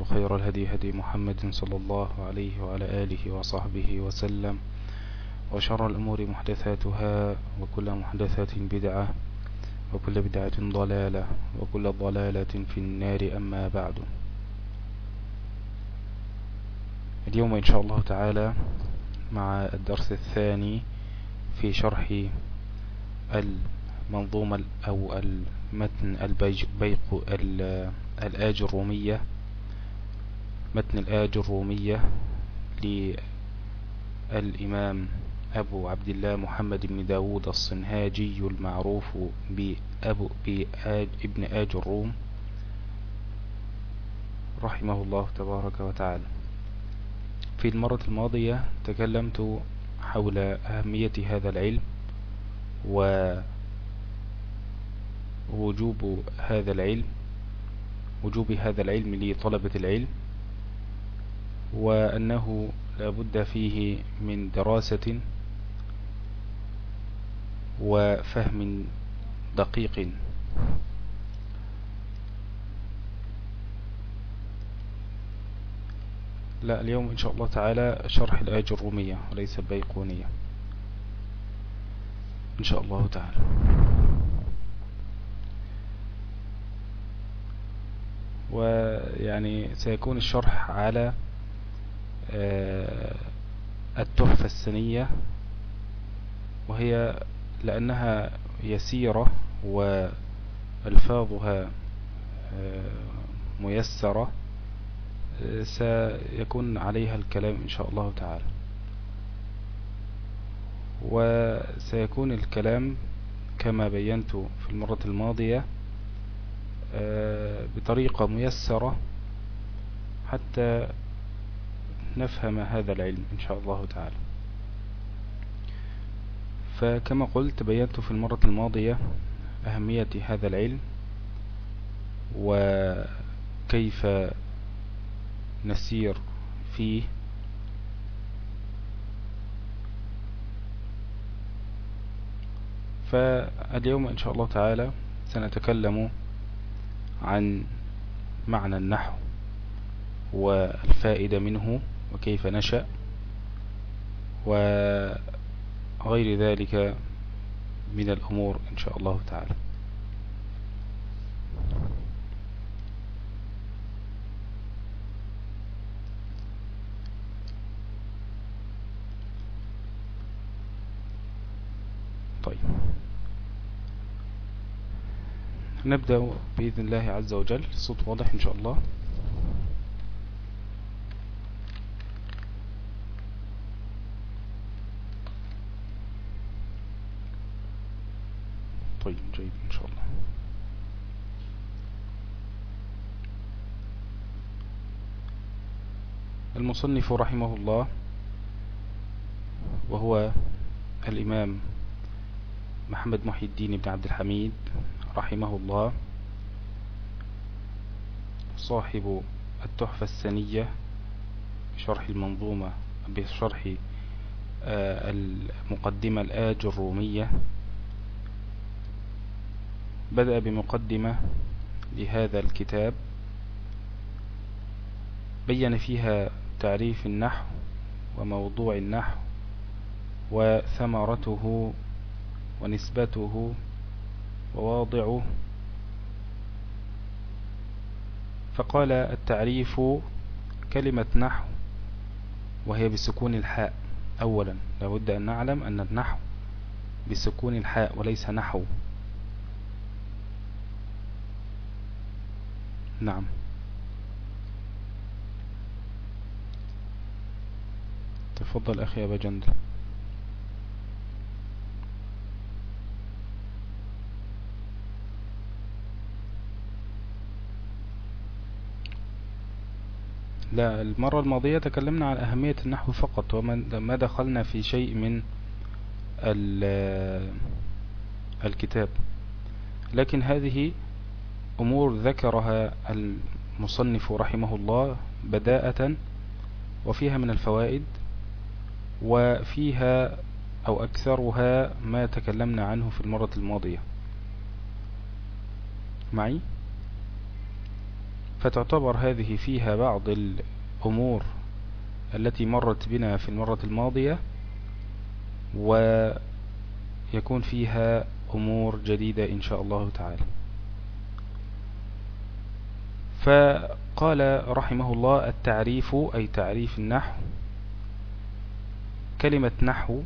وخير الهدي هدي محمد صلى الله عليه وعلى آله وصحبه وسلم وشر الأمور محدثاتها وكل محدثات بدعة وكل بدعة ضلالة وكل ضلالة في النار أما بعد. اليوم إن شاء الله تعالى مع الدرس الثاني في شرح المنظومة أو المتن البيق الرومية. متن الآج الرومية للإمام أبو عبد الله محمد بن داود الصنهاجي المعروف بأبو بآج ابن آج الروم رحمه الله تبارك وتعالى. في المرة الماضية تكلمت حول أهمية هذا العلم ووجوب هذا العلم وجوب هذا العلم لطلبة العلم وأنه لا بد فيه من دراسة وفهم دقيق. لا اليوم إن شاء الله تعالى شرح الآية الرومية وليس البيقونية. إن شاء الله تعالى. ويعني سيكون الشرح على التحفة السنية وهي لأنها يسيرة وألفاظها آه، ميسرة آه، سيكون عليها الكلام إن شاء الله تعالى. وسيكون الكلام كما بينت في المرة الماضية بطريقة ميسرة حتى نفهم هذا العلم إن شاء الله تعالى. فكما قلت بينت في المرة الماضية أهمية هذا العلم وكيف نسير فيه. فاليوم إن شاء الله تعالى سنتكلم عن معنى النحو والفائدة منه. وكيف نشأ وغير ذلك من الأمور إن شاء الله تعالى. طيب. نبدأ بإذن الله عز وجل. الصوت واضح إن شاء الله طيب جيد إن شاء الله المصنف رحمه الله وهو الإمام محمد محي الدين بن عبد الحميد رحمه الله صاحب التحفة السنية بشرح المنظومة بشرح آه، المقدمة الآج الرومية. بدأ بمقدمة لهذا الكتاب بين فيها تعريف النحو وموضوع النحو وثمرته ونسبته وواضعه. فقال التعريف كلمة نحو وهي بسكون الحاء. أولا لابد أن نعلم أن النحو بسكون الحاء وليس نحو. نعم. تفضل أخي أبا جندل. لا المرة الماضية تكلمنا عن أهمية النحو فقط وما دخلنا في شيء من الكتاب. لكن هذه أمور ذكرها المصنف رحمه الله بداءة وفيها من الفوائد وفيها أو أكثرها ما تكلمنا عنه في المرة الماضية. معي؟ فتعتبر هذه فيها بعض الأمور التي مرت بنا في المرة الماضية ويكون فيها أمور جديدة إن شاء الله تعالى. فقال رحمه الله التعريف أي تعريف النحو كلمة نحو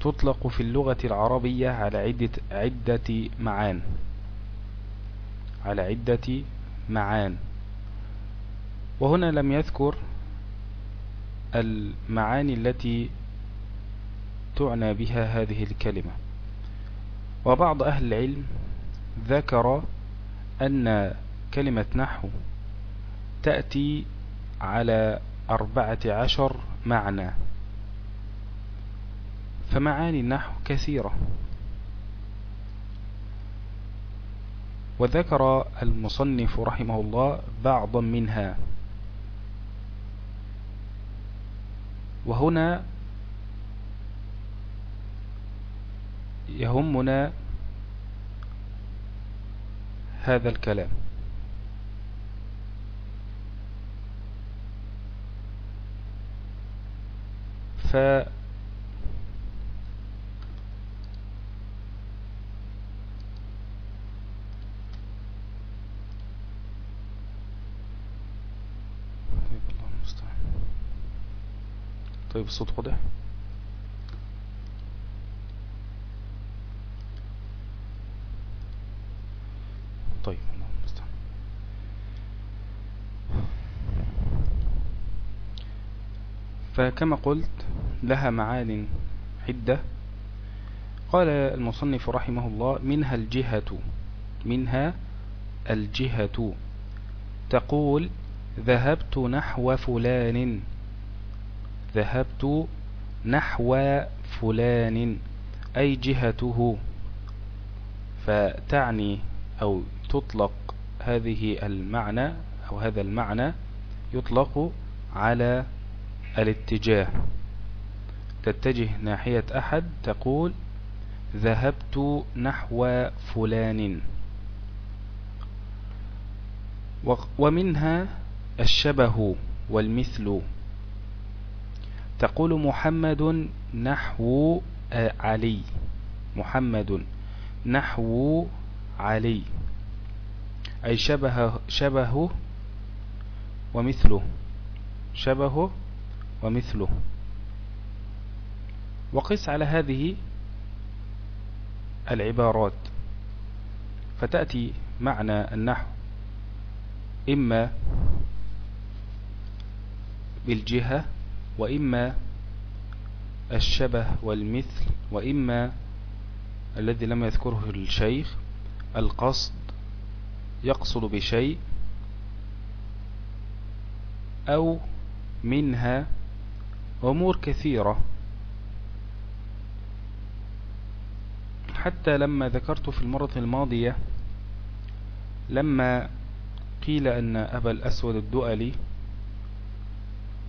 تطلق في اللغة العربية على عدة, عدة معان. على عدة معان. وهنا لم يذكر المعاني التي تعنى بها هذه الكلمة. وبعض أهل العلم ذكر أن كلمة نحو تأتي على أربعة عشر معنى. فمعاني النحو كثيرة. وذكر المصنف رحمه الله بعضا منها. وهنا يهمنا هذا الكلام. ف طيب الصوت واضح. طيب فكما قلت لها معان عدة. قال المصنف رحمه الله منها الجهة منها الجهة. تقول ذهبت نحو فلان. ذهبت نحو فلان أي جهته فتعني أو تطلق هذه المعنى أو هذا المعنى يطلق على الاتجاه. تتجه ناحية أحد تقول ذهبت نحو فلان. ومنها الشبه والمثل. تقول محمد نحو علي. محمد نحو علي. أي شبه شبهه ومثله. شبهه ومثله. وقس على هذه العبارات. فتأتي معنى النحو. إما بالجهة وإما الشبه والمثل وإما الذي لم يذكره الشيخ القصد يقصد بشيء أو منها أمور كثيرة. حتى لما ذكرت في المرة الماضية لما قيل أن أبا الأسود الدؤلي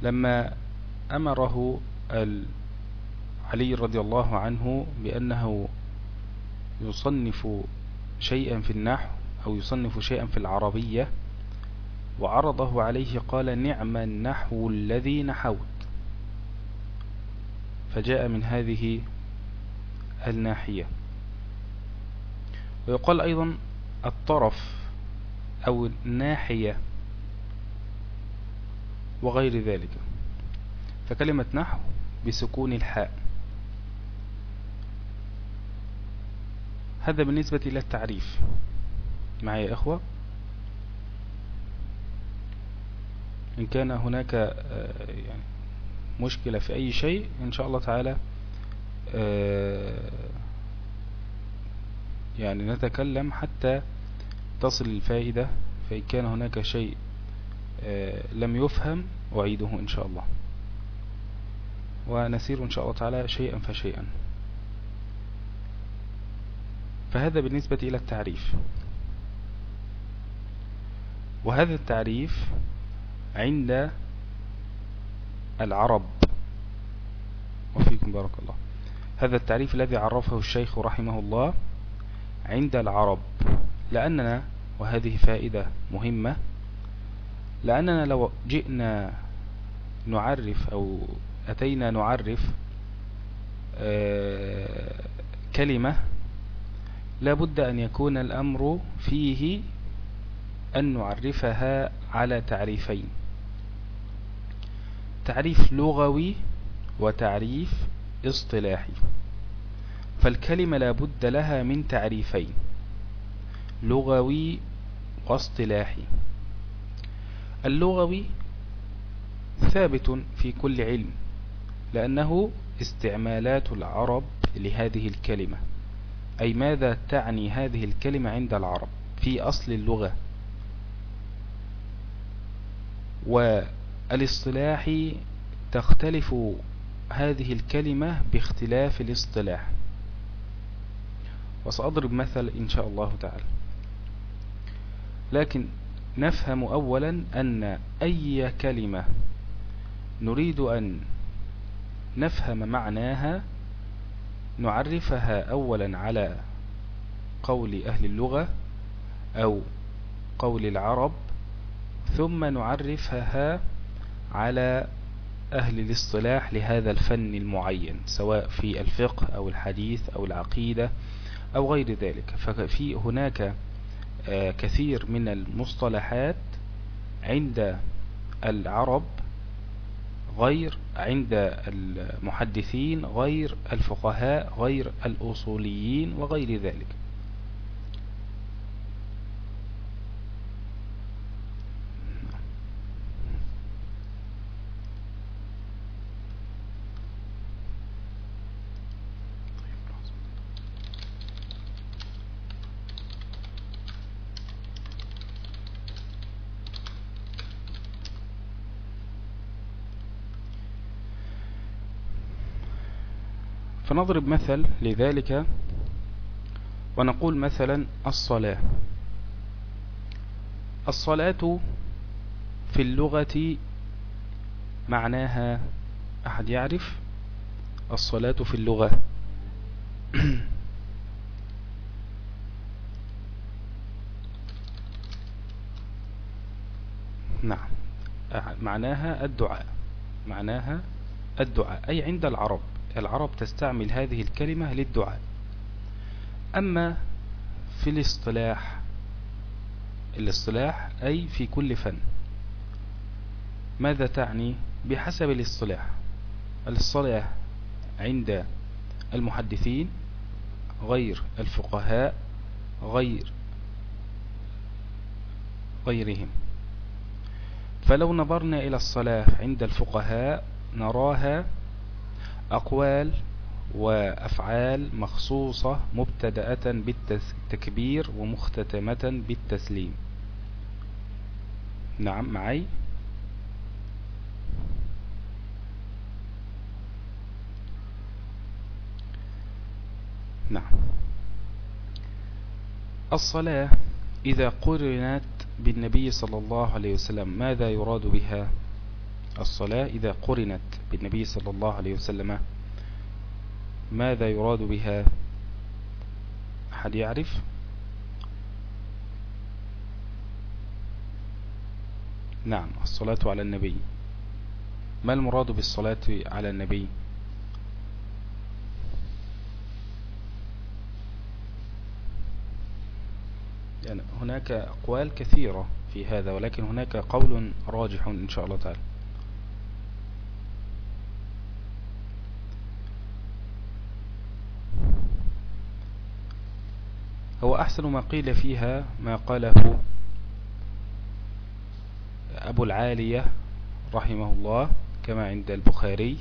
لما أمره علي رضي الله عنه بأنه يصنف شيئا في النحو أو يصنف شيئا في العربية وعرضه عليه قال نعم النحو الذي نحوت فجاء من هذه الناحية. ويقال أيضا الطرف أو الناحية وغير ذلك. فكلمة نحو بسكون الحاء. هذا بالنسبة إلى التعريف. معي يا إخوة. إن كان هناك آه، يعني مشكلة في أي شيء إن شاء الله تعالى آه، يعني نتكلم حتى تصل الفائدة فإن كان هناك شيء آه، لم يفهم أعيده إن شاء الله. ونسير إن شاء الله تعالى شيئا فشيئا. فهذا بالنسبة إلى التعريف. وهذا التعريف عند العرب. وفيكم بارك الله. هذا التعريف الذي عرفه الشيخ رحمه الله عند العرب. لأننا وهذه فائدة مهمة لأننا لو جئنا نعرف أو أتينا نعرف آه، كلمة لابد أن يكون الأمر فيه أن نعرفها على تعريفين. تعريف لغوي وتعريف اصطلاحي. فالكلمة لابد لها من تعريفين لغوي واصطلاحي. اللغوي ثابت في كل علم. لأنه استعمالات العرب لهذه الكلمة. أي ماذا تعني هذه الكلمة عند العرب في أصل اللغة؟ والإصطلاح تختلف هذه الكلمة باختلاف الاصطلاح. وسأضرب مثل إن شاء الله تعالى. لكن نفهم أولا أن أي كلمة نريد أن نفهم معناها نعرفها أولا على قول أهل اللغة أو قول العرب ثم نعرفها على أهل الاصطلاح لهذا الفن المعين سواء في الفقه أو الحديث أو العقيدة أو غير ذلك. ففي هناك آه، كثير من المصطلحات عند العرب غير عند المحدثين غير الفقهاء غير الأصوليين وغير ذلك. فنضرب مثل لذلك ونقول مثلا الصلاة. الصلاة في اللغة معناها أحد يعرف؟ الصلاة في اللغة. نعم. معناها الدعاء. معناها الدعاء. أي عند العرب. العرب تستعمل هذه الكلمة للدعاء. أما في الاصطلاح الاصطلاح أي في كل فن ماذا تعني؟ بحسب الاصطلاح. الصلاة عند المحدثين غير الفقهاء غير غيرهم. فلو نظرنا إلى الصلاة عند الفقهاء نراها أقوال وأفعال مخصوصة مبتدأة بالتكبير ومختتمة بالتسليم. نعم معي؟ نعم. الصلاة إذا قرنت بالنبي صلى الله عليه وسلم ماذا يراد بها؟ الصلاة إذا قرنت بالنبي صلى الله عليه وسلم ماذا يراد بها؟ أحد يعرف؟ نعم الصلاة على النبي. ما المراد بالصلاة على النبي؟ يعني هناك أقوال كثيرة في هذا ولكن هناك قول راجح إن شاء الله تعالى. هو أحسن ما قيل فيها ما قاله أبو العالية رحمه الله كما عند البخاري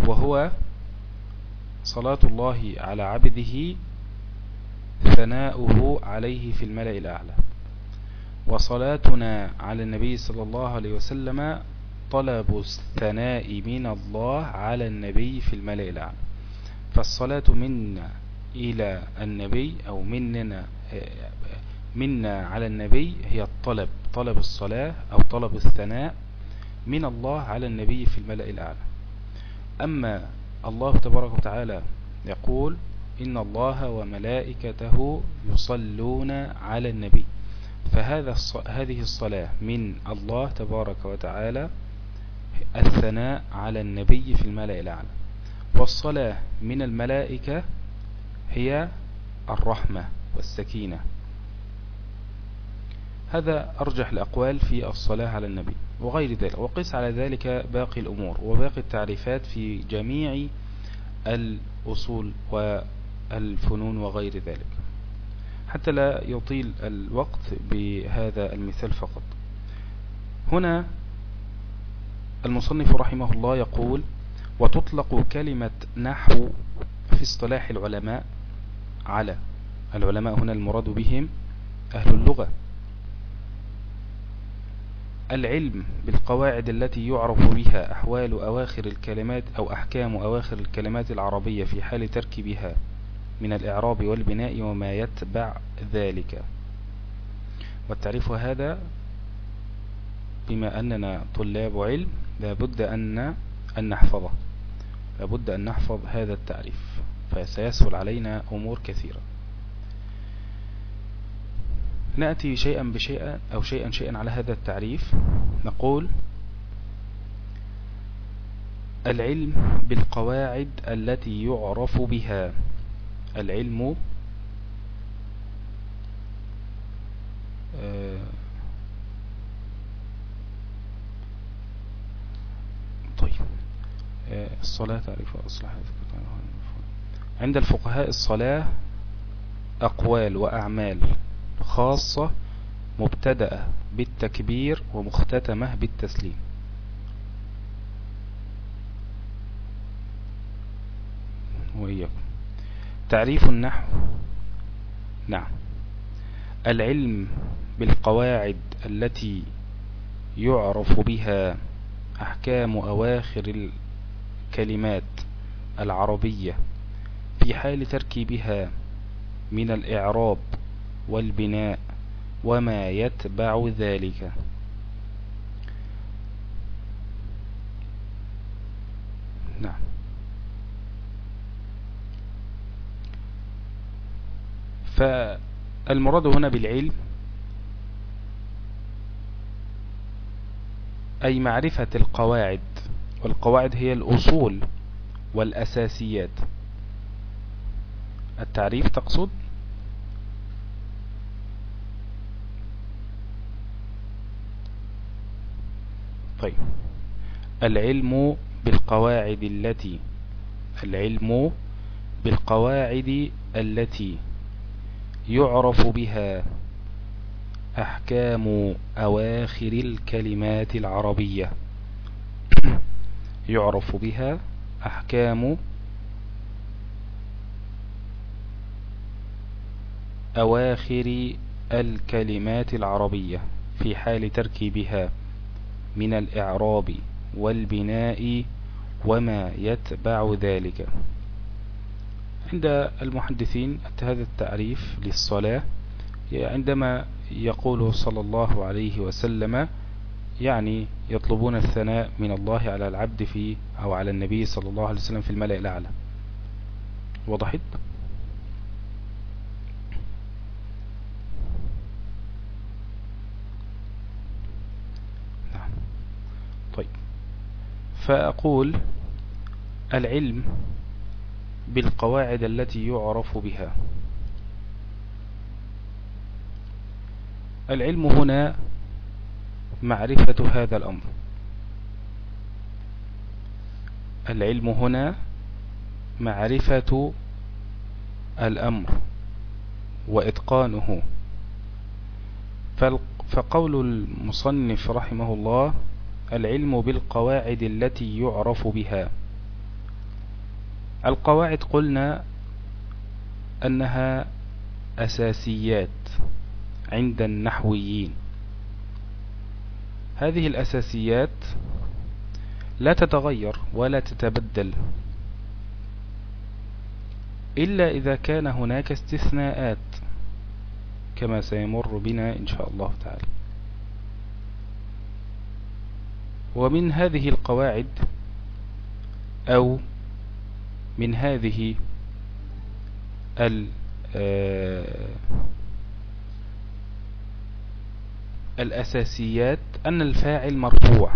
وهو صلاة الله على عبده ثناؤه عليه في الملأ الأعلى. وصلاتنا على النبي صلى الله عليه وسلم طلب الثناء من الله على النبي في الملأ الأعلى. فالصلاة منا إلى النبي أو مننا منا على النبي هي الطلب طلب الصلاة أو طلب الثناء من الله على النبي في الملأ الأعلى. أما الله تبارك وتعالى يقول إن الله وملائكته يصلون على النبي. فهذا هذه الصلاة من الله تبارك وتعالى الثناء على النبي في الملأ الأعلى. والصلاة من الملائكة هي الرحمة والسكينة. هذا أرجح الأقوال في الصلاة على النبي وغير ذلك وقس على ذلك باقي الأمور وباقي التعريفات في جميع الأصول والفنون وغير ذلك. حتى لا يطيل الوقت بهذا المثال فقط. هنا المصنف رحمه الله يقول وتطلق كلمة نحو في اصطلاح العلماء على العلماء هنا المراد بهم أهل اللغة. العلم بالقواعد التي يعرف بها أحوال أواخر الكلمات أو أحكام أواخر الكلمات العربية في حال تركيبها من الإعراب والبناء وما يتبع ذلك. والتعريف هذا بما أننا طلاب علم لابد أن أن نحفظه. لابد أن نحفظ هذا التعريف. فسيسهل علينا أمور كثيرة. نأتي شيئا بشيئا أو شيئا شيئا على هذا التعريف. نقول العلم بالقواعد التي يعرف بها. العلم آه، طيب آه، الصلاة تعرف أصلح عند الفقهاء الصلاة أقوال وأعمال خاصة مبتدأة بالتكبير ومختتمة بالتسليم. وإياكم. تعريف النحو. نعم. العلم بالقواعد التي يعرف بها أحكام أواخر الكلمات العربية. في حال تركيبها من الإعراب والبناء وما يتبع ذلك. نعم. فالمراد هنا بالعلم أي معرفة القواعد والقواعد هي الأصول والأساسيات. التعريف تقصد؟ طيب. العلم بالقواعد التي العلم بالقواعد التي يعرف بها أحكام أواخر الكلمات العربية. يعرف بها أحكام أواخر الكلمات العربية في حال تركيبها من الإعراب والبناء وما يتبع ذلك. عند المحدثين هذا التعريف للصلاة عندما يقول صلى الله عليه وسلم يعني يطلبون الثناء من الله على العبد في أو على النبي صلى الله عليه وسلم في الملأ الأعلى. وضحت نعم طيب فأقول العلم بالقواعد التي يعرف بها. العلم هنا معرفة هذا الأمر. العلم هنا معرفة الأمر وإتقانه. فقول المصنف رحمه الله العلم بالقواعد التي يعرف بها. القواعد قلنا أنها أساسيات عند النحويين. هذه الأساسيات لا تتغير ولا تتبدل إلا إذا كان هناك استثناءات كما سيمر بنا إن شاء الله تعالى. ومن هذه القواعد أو من هذه آه، الأساسيات أن الفاعل مرفوع.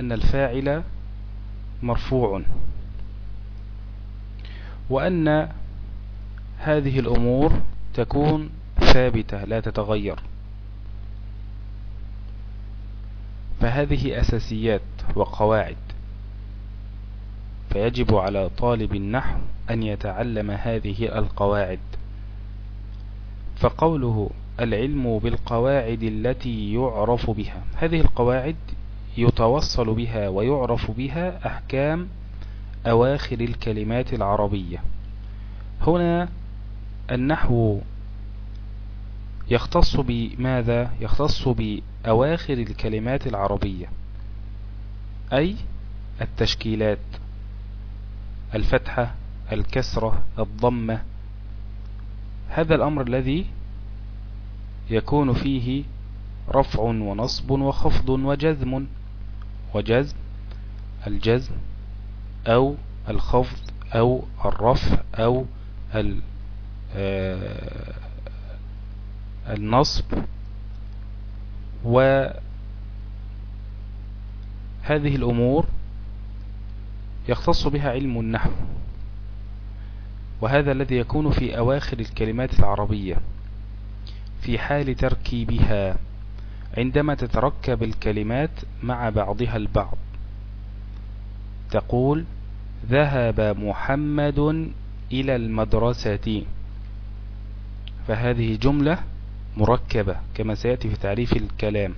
أن الفاعل مرفوع. وأن هذه الأمور تكون ثابتة لا تتغير. فهذه أساسيات وقواعد. فيجب على طالب النحو أن يتعلم هذه القواعد. فقوله العلم بالقواعد التي يعرف بها هذه القواعد يتوصل بها ويعرف بها أحكام أواخر الكلمات العربية. هنا النحو يختص بماذا؟ يختص بأواخر الكلمات العربية أي التشكيلات الفتحة الكسرة الضمة. هذا الأمر الذي يكون فيه رفع ونصب وخفض وجزم وجزم الجزم أو الخفض أو الرفع أو آه، النصب. وهذه الأمور يختص بها علم النحو وهذا الذي يكون في أواخر الكلمات العربية في حال تركيبها عندما تتركب الكلمات مع بعضها البعض. تقول ذهب محمد إلى المدرسة. فهذه جملة مركبة كما سيأتي في تعريف الكلام.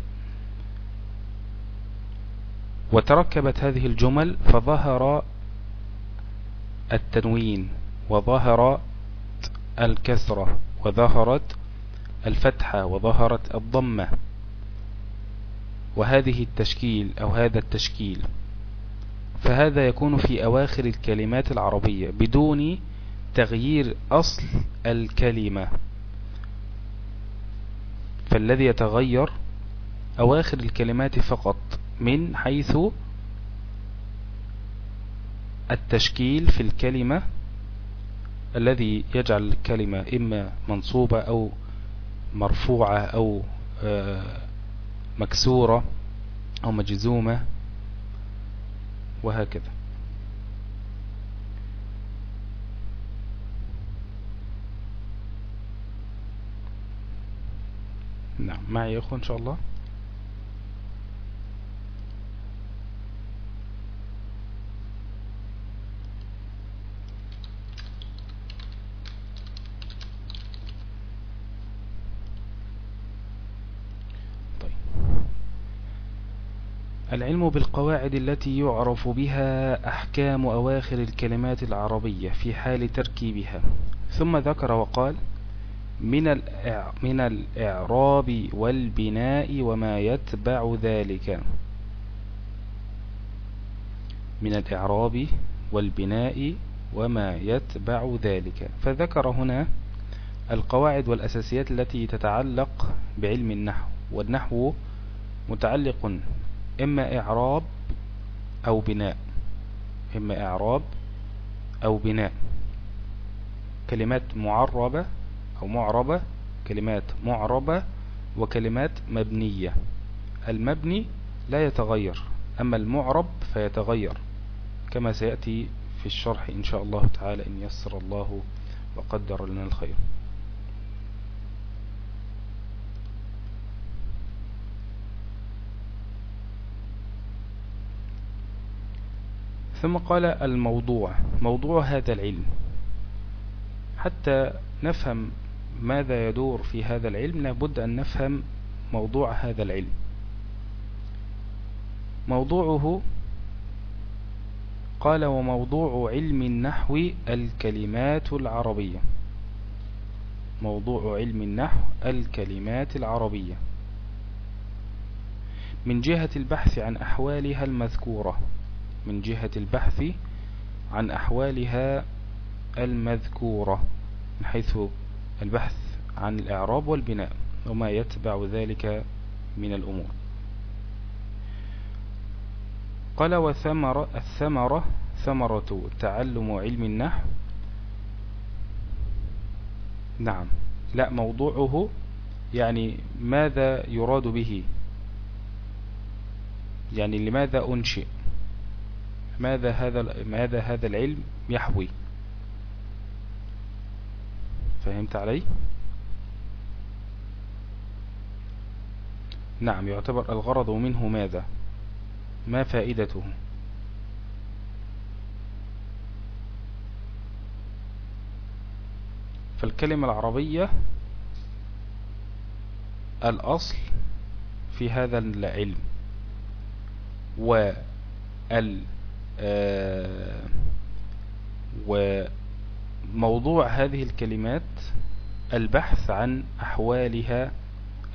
وتركبت هذه الجمل فظهر التنوين وظهرت الكسرة وظهرت الفتحة وظهرت الضمة. وهذه التشكيل أو هذا التشكيل. فهذا يكون في أواخر الكلمات العربية بدون تغيير أصل الكلمة. فالذي يتغير أواخر الكلمات فقط من حيث التشكيل في الكلمة الذي يجعل الكلمة إما منصوبة أو مرفوعة أو آه، مكسورة أو مجزومة وهكذا. نعم. معي يا أخو إن شاء الله. طيب. العلم بالقواعد التي يعرف بها أحكام أواخر الكلمات العربية في حال تركيبها. ثم ذكر وقال من من الإعراب والبناء وما يتبع ذلك. من الإعراب والبناء وما يتبع ذلك. فذكر هنا القواعد والأساسيات التي تتعلق بعلم النحو والنحو متعلق إما إعراب أو بناء. إما إعراب أو بناء. كلمات معربة أو معربة كلمات معربة وكلمات مبنية. المبني لا يتغير أما المعرب فيتغير كما سيأتي في الشرح إن شاء الله تعالى إن يسر الله وقدر لنا الخير. ثم قال الموضوع موضوع هذا العلم. حتى نفهم ماذا يدور في هذا العلم؟ لابد أن نفهم موضوع هذا العلم. موضوعه قال وموضوع علم النحو الكلمات العربية. موضوع علم النحو الكلمات العربية. من جهة البحث عن أحوالها المذكورة. من جهة البحث عن أحوالها المذكورة من حيث البحث عن الإعراب والبناء وما يتبع ذلك من الأمور. قال وثمر الثمرة ثمرة تعلم علم النحو. نعم. لا موضوعه يعني ماذا يراد به؟ يعني لماذا أنشئ؟ ماذا هذا ماذا هذا العلم يحوي؟ فهمت علي؟ نعم يعتبر الغرض منه ماذا؟ ما فائدته؟ فالكلمة العربية الأصل في هذا العلم وال آه، وموضوع هذه الكلمات البحث عن أحوالها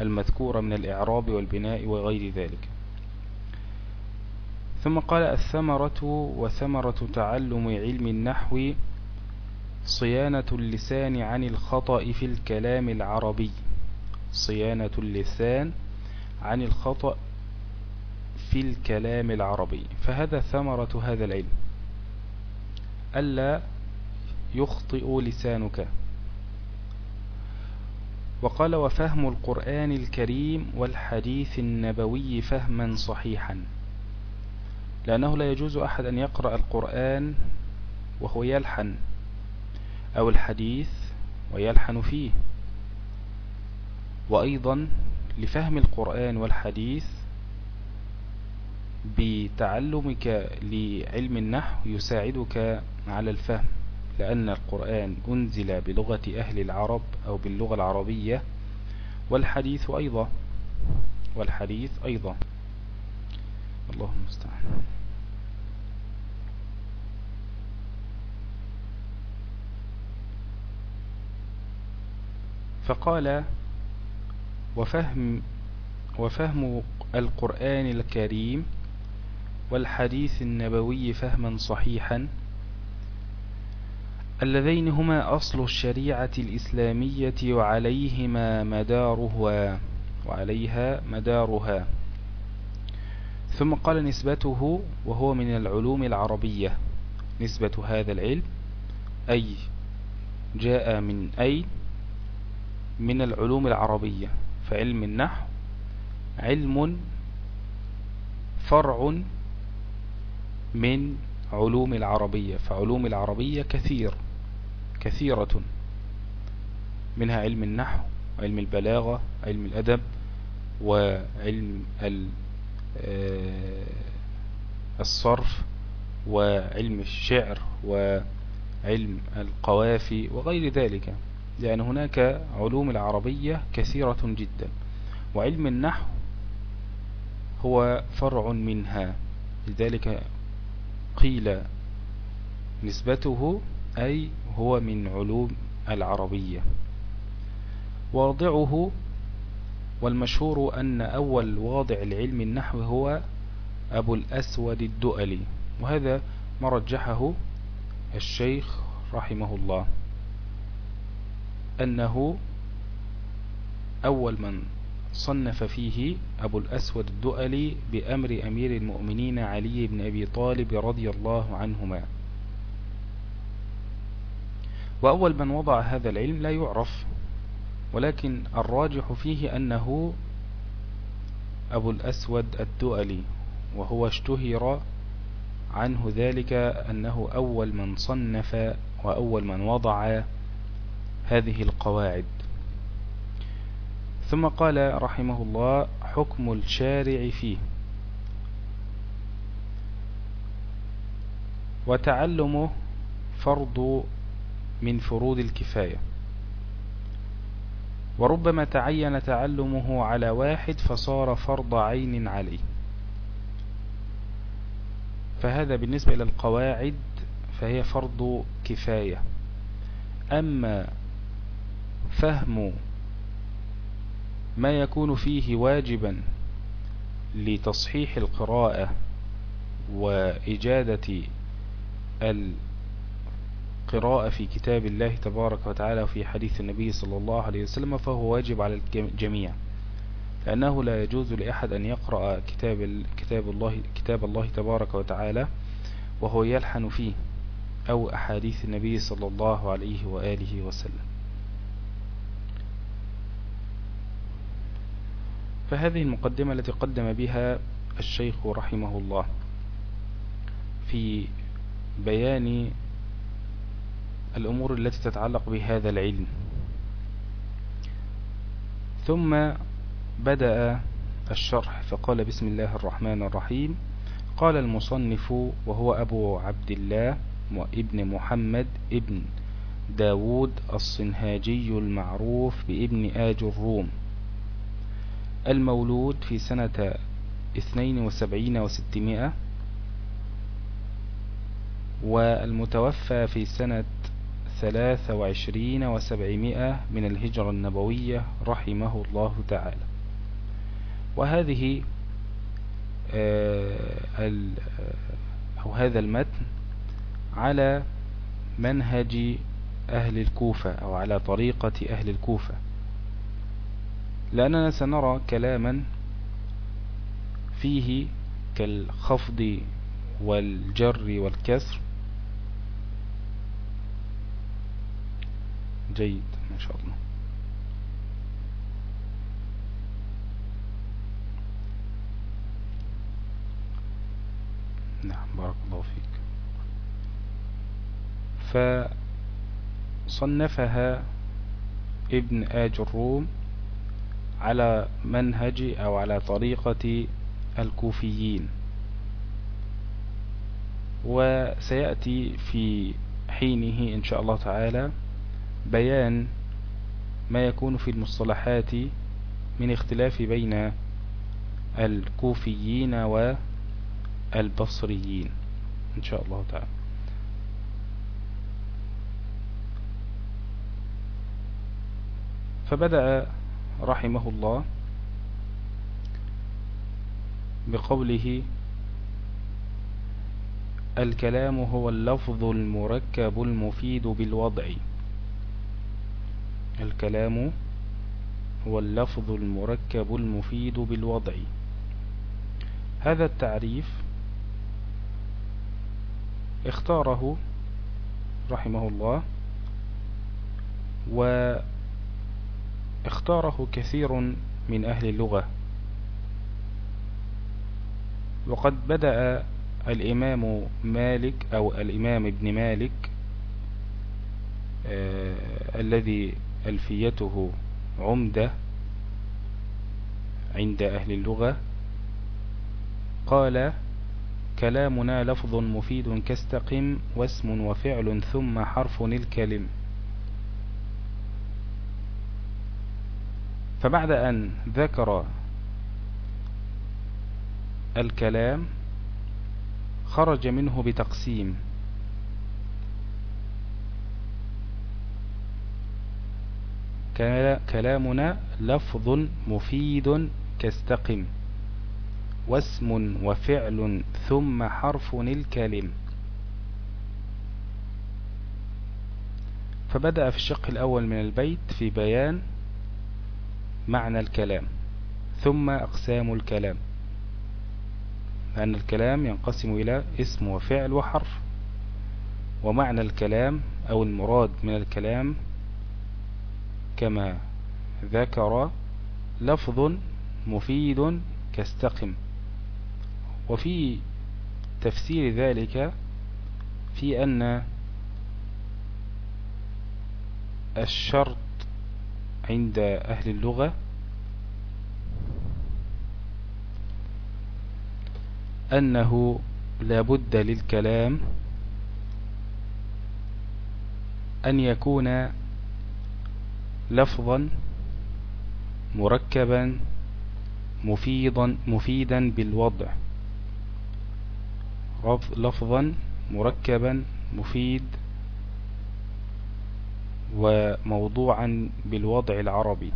المذكورة من الإعراب والبناء وغير ذلك. ثم قال الثمرة وثمرة تعلم علم النحو صيانة اللسان عن الخطأ في الكلام العربي. صيانة اللسان عن الخطأ في الكلام العربي. فهذا ثمرة هذا العلم. ألا يخطئ لسانك. وقال وفهم القرآن الكريم والحديث النبوي فهما صحيحا. لأنه لا يجوز أحد أن يقرأ القرآن وهو يلحن أو الحديث ويلحن فيه. وأيضا لفهم القرآن والحديث بتعلمك لعلم النحو يساعدك على الفهم. لأن القرآن أنزل بلغة أهل العرب أو باللغة العربية والحديث أيضا والحديث أيضا. اللهم المستعان فقال وفهم وفهم القرآن الكريم والحديث النبوي فهما صحيحا اللذين هما أصل الشريعة الإسلامية وعليهما مدارها وعليها مدارها. ثم قال نسبته وهو من العلوم العربية. نسبة هذا العلم أي جاء من أي من العلوم العربية. فعلم النحو علم فرع من علوم العربية. فعلوم العربية كثير. كثيرة منها علم النحو علم البلاغة علم الأدب وعلم آه، الصرف وعلم الشعر وعلم القوافي وغير ذلك. لأن هناك علوم العربية كثيرة جدا وعلم النحو هو فرع منها. لذلك قيل نسبته أي هو من علوم العربية. واضعه والمشهور أن أول واضع العلم النحو هو أبو الأسود الدؤلي وهذا ما رجحه الشيخ رحمه الله أنه أول من صنف فيه أبو الأسود الدؤلي بأمر أمير المؤمنين علي بن أبي طالب رضي الله عنهما. وأول من وضع هذا العلم لا يعرف ولكن الراجح فيه أنه أبو الأسود الدؤلي وهو اشتهر عنه ذلك أنه أول من صنف وأول من وضع هذه القواعد. ثم قال رحمه الله حكم الشارع فيه. وتعلمه فرض من فروض الكفاية. وربما تعين تعلمه على واحد فصار فرض عين عليه. فهذا بالنسبة إلى القواعد فهي فرض كفاية. أما فهم ما يكون فيه واجبا لتصحيح القراءة وإجادة القراءة في كتاب الله تبارك وتعالى وفي حديث النبي صلى الله عليه وسلم فهو واجب على الجميع لأنه لا يجوز لأحد أن يقرأ كتاب, كتاب, الله, كتاب الله تبارك وتعالى وهو يلحن فيه أو أحاديث النبي صلى الله عليه وآله وسلم. فهذه المقدمة التي قدم بها الشيخ رحمه الله في بيان الأمور التي تتعلق بهذا العلم. ثم بدأ الشرح فقال بسم الله الرحمن الرحيم. قال المصنف وهو أبو عبد الله ابن محمد ابن داود الصنهاجي المعروف بابن آج الروم. المولود في سنة اثنين وسبعين وستمائة والمتوفى في سنة ثلاث وعشرين وسبعمائة من الهجرة النبوية رحمه الله تعالى. وهذه آه، أو هذا المتن على منهج أهل الكوفة أو على طريقة أهل الكوفة. لأننا سنرى كلاما فيه كالخفض والجر والكسر جيد ما شاء الله. نعم بارك الله فيك. فصنفها ابن آج الروم على منهج أو على طريقة الكوفيين. وسيأتي في حينه إن شاء الله تعالى بيان ما يكون في المصطلحات من اختلاف بين الكوفيين والبصريين. إن شاء الله تعالى. فبدأ رحمه الله بقوله الكلام هو اللفظ المركب المفيد بالوضع. الكلام هو اللفظ المركب المفيد بالوضع. هذا التعريف اختاره رحمه الله واختاره كثير من أهل اللغة. وقد بدأ الإمام مالك أو الإمام ابن مالك آه الذي ألفيته عمدة عند أهل اللغة. قال كلامنا لفظ مفيد كاستقم واسم وفعل ثم حرف الكلم. فبعد أن ذكر الكلام خرج منه بتقسيم. كلامنا لفظ مفيد كاستقم واسم وفعل ثم حرف الكلم. فبدأ في الشق الأول من البيت في بيان معنى الكلام ثم أقسام الكلام. لأن الكلام ينقسم إلى اسم وفعل وحرف ومعنى الكلام أو المراد من الكلام كما ذكر لفظ مفيد كاستقم. وفي تفسير ذلك في أن الشرط عند أهل اللغة أنه لابد للكلام أن يكون لفظا مركبا مفيدا, مفيدا بالوضع. لفظا مركبا مفيد وموضوعا بالوضع العربي.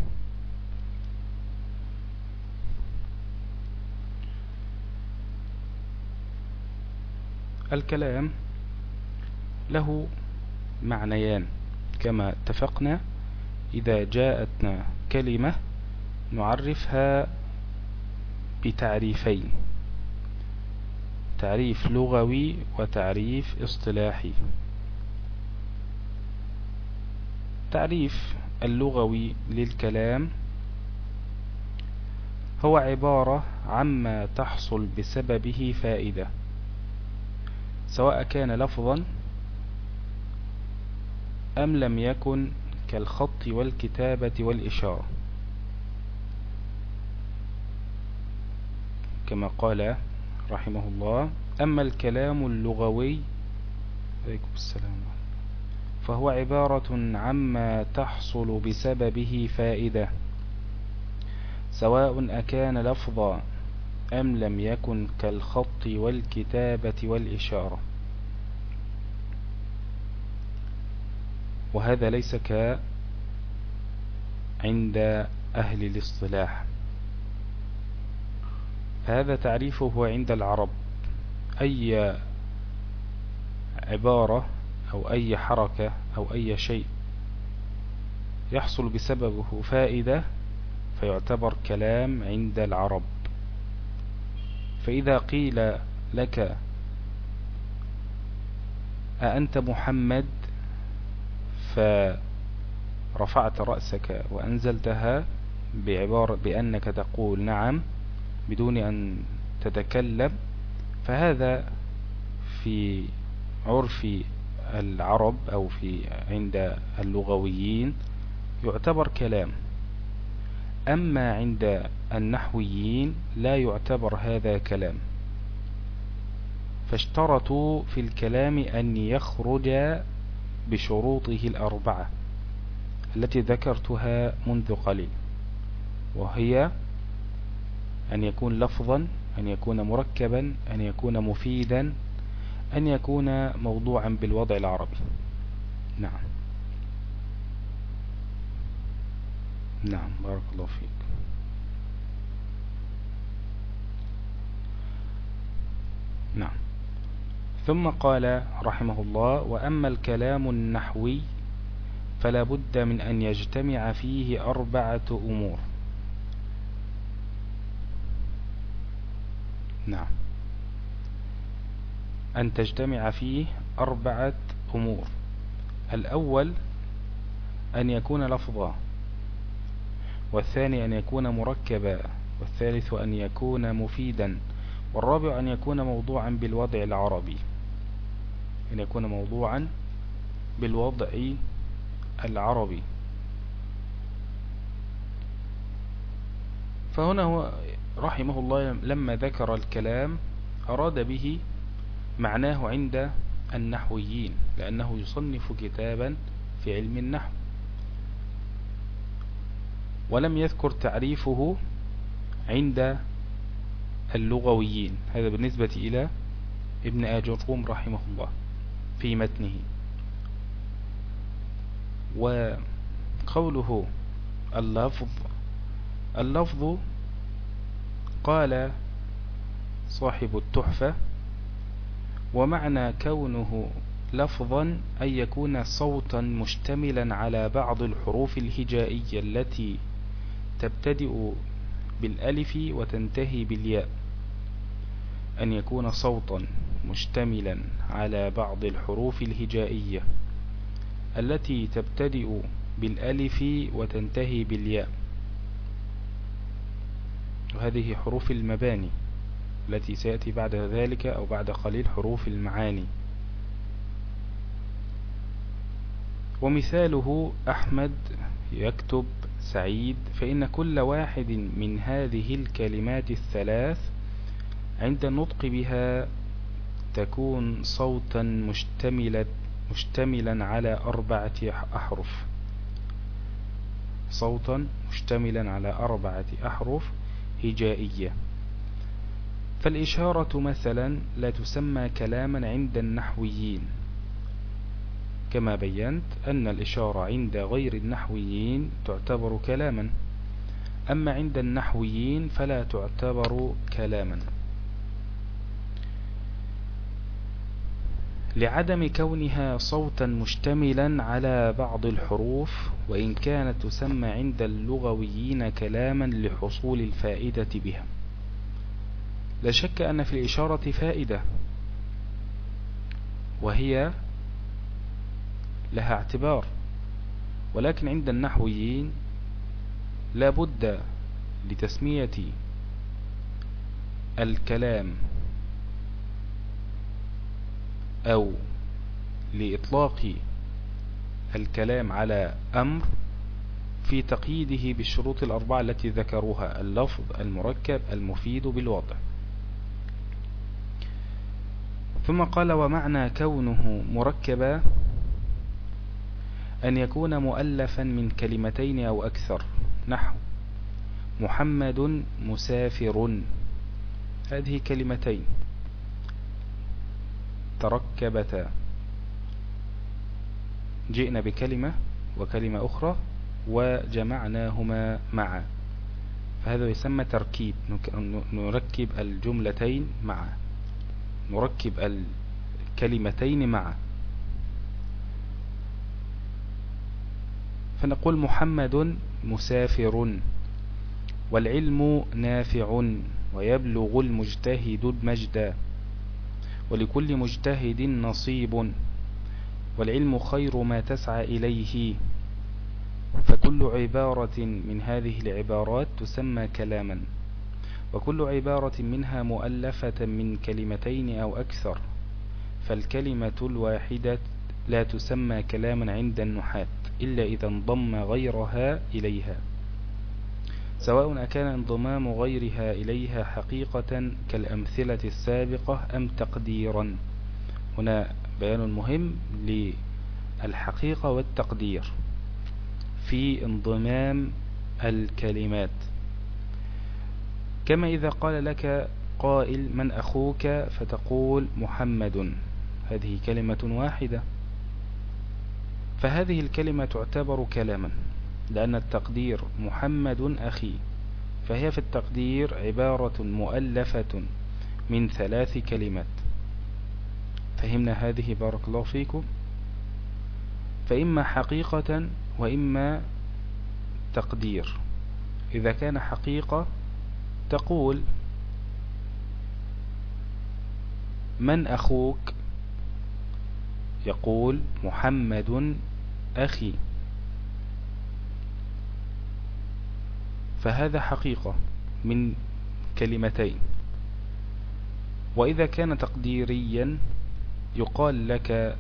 الكلام له معنيان كما اتفقنا. إذا جاءتنا كلمة نعرفها بتعريفين تعريف لغوي وتعريف اصطلاحي. تعريف اللغوي للكلام هو عبارة عما تحصل بسببه فائدة سواء كان لفظا أم لم يكن كالخط والكتابة والإشارة. كما قال رحمه الله أما الكلام اللغوي عليكم السلام. فهو عبارة عما تحصل بسببه فائدة سواء أكان لفظا أم لم يكن كالخط والكتابة والإشارة. وهذا ليس ك عند أهل الاصطلاح. هذا تعريفه عند العرب. أي عبارة أو أي حركة أو أي شيء يحصل بسببه فائدة فيعتبر كلام عند العرب. فإذا قيل لك أأنت محمد فرفعت رأسك وأنزلتها بعبارة بأنك تقول نعم بدون أن تتكلم. فهذا في عرف العرب أو في عند اللغويين يعتبر كلام. أما عند النحويين لا يعتبر هذا كلام. فاشترطوا في الكلام أن يخرج بشروطه الأربعة التي ذكرتها منذ قليل وهي أن يكون لفظا أن يكون مركبا أن يكون مفيدا أن يكون موضوعا بالوضع العربي. نعم. نعم بارك الله فيك. نعم. ثم قال رحمه الله وأما الكلام النحوي فلا بد من أن يجتمع فيه أربعة أمور. نعم. أن تجتمع فيه أربعة أمور. الأول أن يكون لفظا والثاني أن يكون مركبا والثالث أن يكون مفيدا والرابع أن يكون موضوعا بالوضع العربي. أن يكون موضوعا بالوضع العربي. فهنا هو رحمه الله لما ذكر الكلام أراد به معناه عند النحويين لأنه يصنف كتابا في علم النحو. ولم يذكر تعريفه عند اللغويين. هذا بالنسبة إلى ابن آجرقوم رحمه الله. في متنه. وقوله اللفظ اللفظ قال صاحب التحفة ومعنى كونه لفظا أن يكون صوتا مشتملا على بعض الحروف الهجائية التي تبتدئ بالألف وتنتهي بالياء أن يكون صوتا. مشتملا على بعض الحروف الهجائية التي تبتدئ بالألف وتنتهي بالياء. وهذه حروف المباني التي سيأتي بعد ذلك أو بعد قليل حروف المعاني. ومثاله أحمد يكتب سعيد فإن كل واحد من هذه الكلمات الثلاث عند النطق بها تكون صوتا مشتملا مشتملا على أربعة أحرف. صوتا مشتملا على أربعة أحرف هجائية. فالإشارة مثلا لا تسمى كلاما عند النحويين. كما بينت أن الإشارة عند غير النحويين تعتبر كلاما. أما عند النحويين فلا تعتبر كلاما. لعدم كونها صوتا مشتملا على بعض الحروف وإن كانت تسمى عند اللغويين كلاما لحصول الفائدة بها. لا شك أن في الإشارة فائدة وهي لها اعتبار. ولكن عند النحويين لا بد لتسمية الكلام أو لإطلاق الكلام على أمر في تقييده بالشروط الأربعة التي ذكروها اللفظ المركب المفيد بالوضع. ثم قال ومعنى كونه مركبا أن يكون مؤلفا من كلمتين أو أكثر. نحو محمد مسافر. هذه كلمتين. تركبتا. جئنا بكلمة وكلمة أخرى وجمعناهما معا. فهذا يسمى تركيب. نركب الجملتين معا. نركب الكلمتين معا. فنقول محمد مسافر والعلم نافع ويبلغ المجتهد المجد. ولكل مجتهد نصيب والعلم خير ما تسعى إليه. فكل عبارة من هذه العبارات تسمى كلاما وكل عبارة منها مؤلفة من كلمتين أو أكثر فالكلمة الواحدة لا تسمى كلاما عند النحاة إلا إذا انضم غيرها إليها. سواء أكان انضمام غيرها إليها حقيقة كالأمثلة السابقة أم تقديرا. هنا بيان مهم للحقيقة والتقدير في انضمام الكلمات. كما إذا قال لك قائل من أخوك فتقول محمد هذه كلمة واحدة. فهذه الكلمة تعتبر كلاما. لأن التقدير محمد أخي فهي في التقدير عبارة مؤلفة من ثلاث كلمات. فهمنا هذه بارك الله فيكم؟ فإما حقيقة وإما تقدير. إذا كان حقيقة تقول من أخوك؟ يقول محمد أخي. فهذا حقيقة من كلمتين. وإذا كان تقديريا يقال لك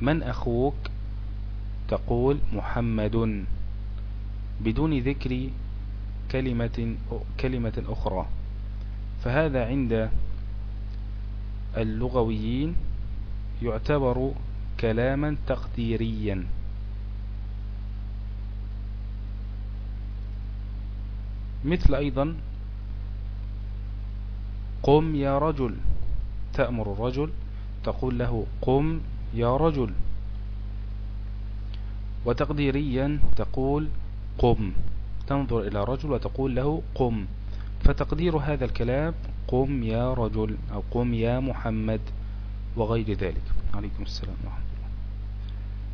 من أخوك تقول محمد بدون ذكر كلمة, كلمة أخرى. فهذا عند اللغويين يعتبر كلاما تقديريا. مثل أيضا قم يا رجل تأمر الرجل تقول له قم يا رجل. وتقديريا تقول قم تنظر إلى رجل وتقول له قم. فتقدير هذا الكلام قم يا رجل أو قم يا محمد وغير ذلك. عليكم السلام ورحمة الله.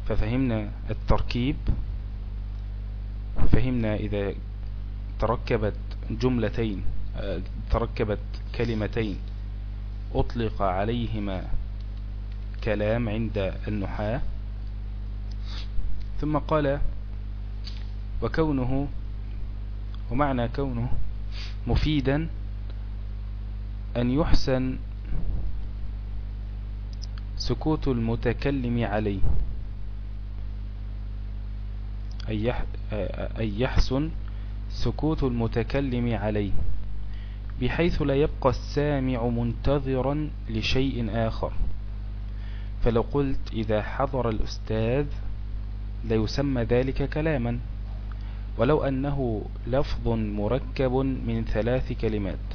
ففهمنا التركيب فهمنا إذا تركبت جملتين آه، تركبت كلمتين. أطلق عليهما كلام عند النحاة. ثم قال وكونه ومعنى كونه مفيدا أن يحسن سكوت المتكلم عليه أي يحسن سكوت المتكلم عليه بحيث لا يبقى السامع منتظرا لشيء آخر. فلو قلت إذا حضر الأستاذ ليسمى ذلك كلاما ولو أنه لفظ مركب من ثلاث كلمات.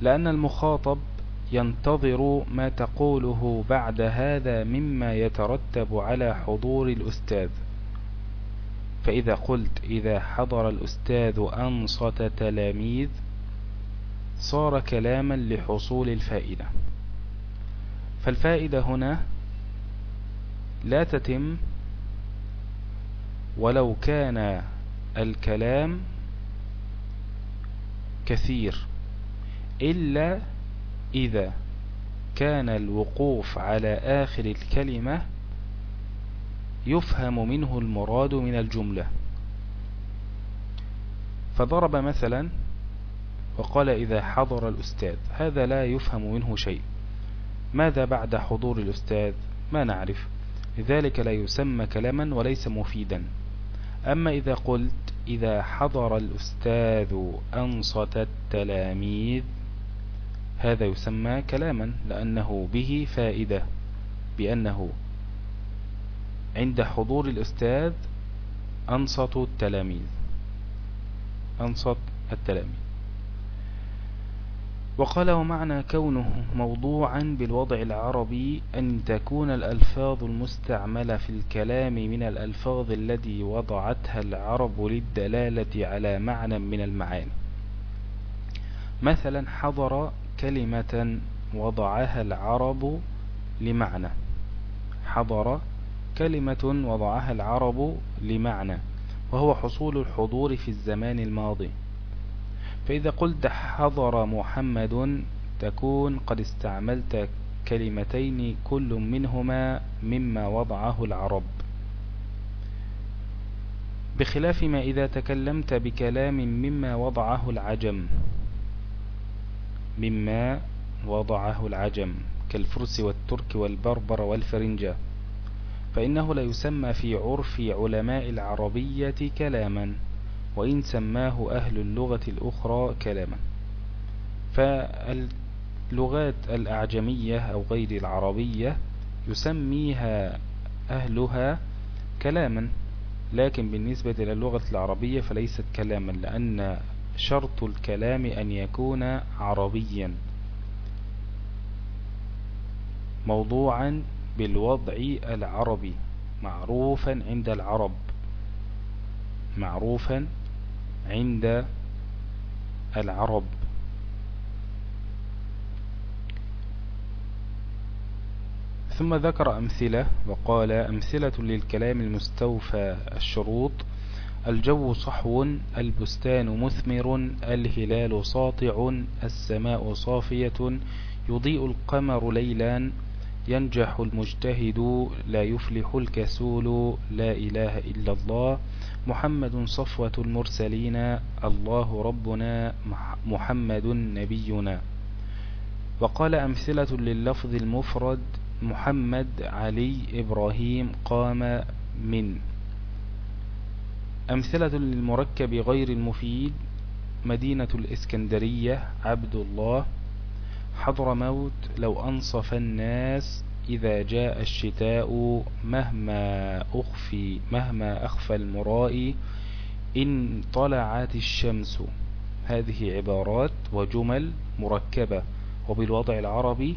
لأن المخاطب ينتظر ما تقوله بعد هذا مما يترتب على حضور الأستاذ. فإذا قلت إذا حضر الأستاذ أنصت تلاميذ صار كلاما لحصول الفائدة. فالفائدة هنا لا تتم ولو كان الكلام كثير إلا إذا كان الوقوف على آخر الكلمة يفهم منه المراد من الجملة. فضرب مثلا وقال إذا حضر الأستاذ هذا لا يفهم منه شيء. ماذا بعد حضور الأستاذ؟ ما نعرف. لذلك لا يسمى كلاما وليس مفيدا. أما إذا قلت إذا حضر الأستاذ أنصت التلاميذ هذا يسمى كلاما لأنه به فائدة بأنه عند حضور الأستاذ أنصت التلاميذ. أنصت التلاميذ. وقال ومعنى كونه موضوعا بالوضع العربي أن تكون الألفاظ المستعملة في الكلام من الألفاظ التي وضعتها العرب للدلالة على معنى من المعاني. مثلا حضر كلمة وضعها العرب لمعنى. حضر كلمة وضعها العرب لمعنى وهو حصول الحضور في الزمان الماضي. فإذا قلت حضر محمد تكون قد استعملت كلمتين كل منهما مما وضعه العرب. بخلاف ما إذا تكلمت بكلام مما وضعه العجم. مما وضعه العجم كالفرس والترك والبربر والفرنجة. فإنه لا يسمى في عرف علماء العربية كلاما وإن سماه أهل اللغة الأخرى كلاما. فاللغات الأعجمية أو غير العربية يسميها أهلها كلاما لكن بالنسبة إلى اللغة العربية فليست كلاما لأن شرط الكلام أن يكون عربيا. موضوعا بالوضع العربي معروفا عند العرب معروفا عند العرب. ثم ذكر أمثلة وقال أمثلة للكلام المستوفى الشروط الجو صحو البستان مثمر الهلال ساطع السماء صافية يضيء القمر ليلا. ينجح المجتهد لا يفلح الكسول لا إله إلا الله. محمد صفوة المرسلين الله ربنا محمد نبينا. وقال أمثلة لللفظ المفرد محمد علي إبراهيم قام من. أمثلة للمركب غير المفيد مدينة الإسكندرية عبد الله. حضر موت لو أنصف الناس إذا جاء الشتاء مهما أخفي مهما أخفى المرائي إن طلعت الشمس. هذه عبارات وجمل مركبة وبالوضع العربي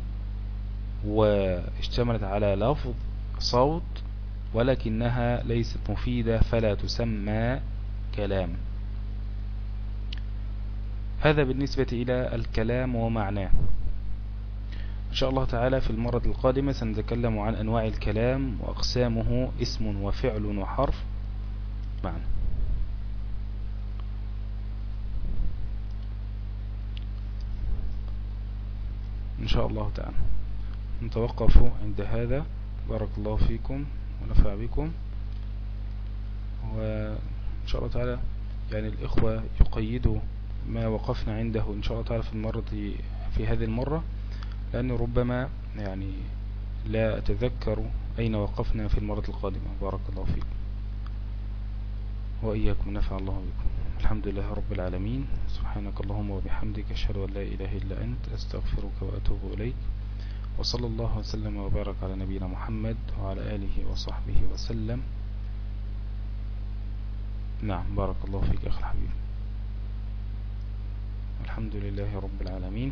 واشتملت على لفظ صوت ولكنها ليست مفيدة فلا تسمى كلام. هذا بالنسبة إلى الكلام ومعناه. إن شاء الله تعالى في المرة القادمة سنتكلم عن أنواع الكلام وأقسامه اسم وفعل وحرف. معنا. إن شاء الله تعالى. نتوقف عند هذا. بارك الله فيكم ونفع بكم. وإن شاء الله تعالى يعني الإخوة يقيدوا ما وقفنا عنده إن شاء الله تعالى في المرة في هذه المرة. لأنه ربما يعني لا أتذكر أين وقفنا في المرة القادمة. بارك الله فيكم. وإياكم. نفع الله بكم. الحمد لله رب العالمين. سبحانك اللهم وبحمدك أشهد أن لا إله إلا أنت. أستغفرك وأتوب إليك. وصلى الله وسلم وبارك على نبينا محمد وعلى آله وصحبه وسلم. نعم. بارك الله فيك أخي الحبيب. الحمد لله رب العالمين.